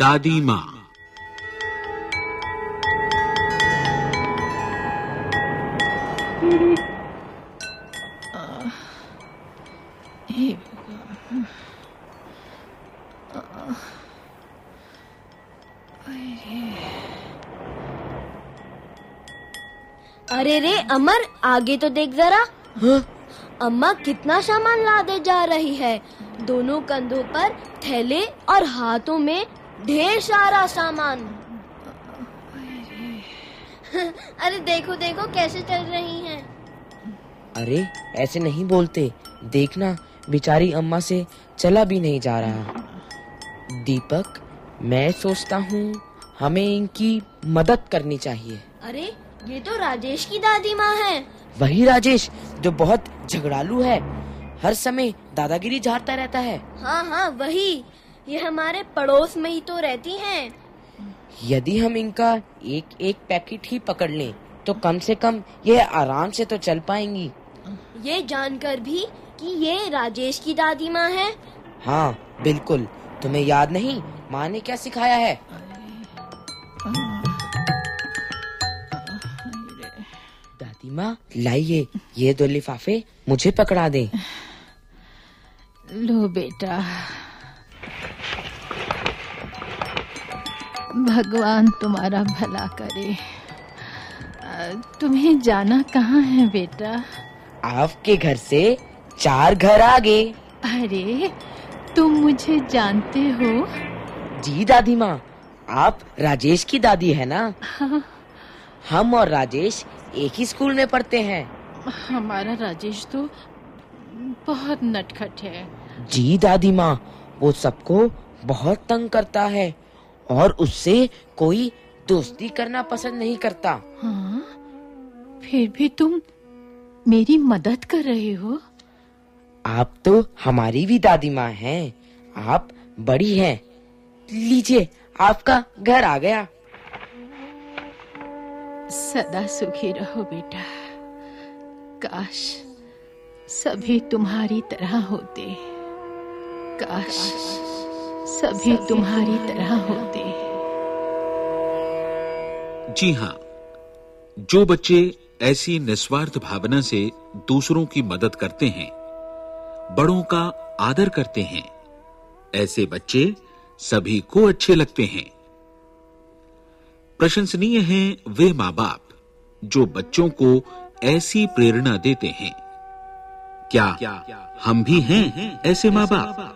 दादी माँ। अरे रे अमर आगे तो देख जरा। अम्मा कितना सामान लादे जा रही है। दोनों कंधों पर थैले और हाथों में ढेर सारा सामान। अरे देखो देखो कैसे चल रही हैं। अरे ऐसे नहीं बोलते। देखना बेचारी अम्मा से चला भी नहीं जा रहा। दीपक मैं सोचता हूँ हमें इनकी मदद करनी चाहिए। अरे ये तो राजेश की दादी माँ है। वही राजेश जो बहुत झगड़ालू है। हर समय दादागिरी झाड़ता रहता है। हाँ हाँ वही। ये हमारे पड़ोस में ही तो रहती हैं। यदि हम इनका एक एक पैकेट ही पकड़ लें तो कम से कम ये आराम से तो चल पाएँगी। ये जानकर भी कि ये राजेश की दादी माँ है। हाँ बिल्कुल। तुम्हें याद नहीं? माँ ने क्या सिखाया है? दादी माँ लाइए ये दो लिफाफे मुझे पकड़ा दे। लो बेटा। भगवान तुम्हारा भला करे। तुम्हें जाना कहाँ है बेटा? आपके घर से चार घर आगे। अरे तुम मुझे जानते हो? जी दादी माँ आप राजेश की दादी है ना? हाँ, हम और राजेश एक ही स्कूल में पढ़ते हैं। हमारा राजेश तो बहुत नटखट है। जी दादी माँ वो सबको बहुत तंग करता है। और उससे कोई दोस्ती करना पसंद नहीं करता। हाँ? फिर भी तुम मेरी मदद कर रहे हो? आप तो हमारी भी दादी माँ हैं। आप बड़ी हैं। लीजिए आपका घर आ गया। सदा सुखी रहो बेटा। काश सभी तुम्हारी तरह होते। काश सभी तुम्हारी तरह होते हैं। जी हाँ जो बच्चे ऐसी निस्वार्थ भावना से दूसरों की मदद करते हैं, बड़ों का आदर करते हैं, ऐसे बच्चे सभी को अच्छे लगते हैं। प्रशंसनीय हैं वे माँ बाप जो बच्चों को ऐसी प्रेरणा देते हैं। क्या हम भी हैं ऐसे माँ बाप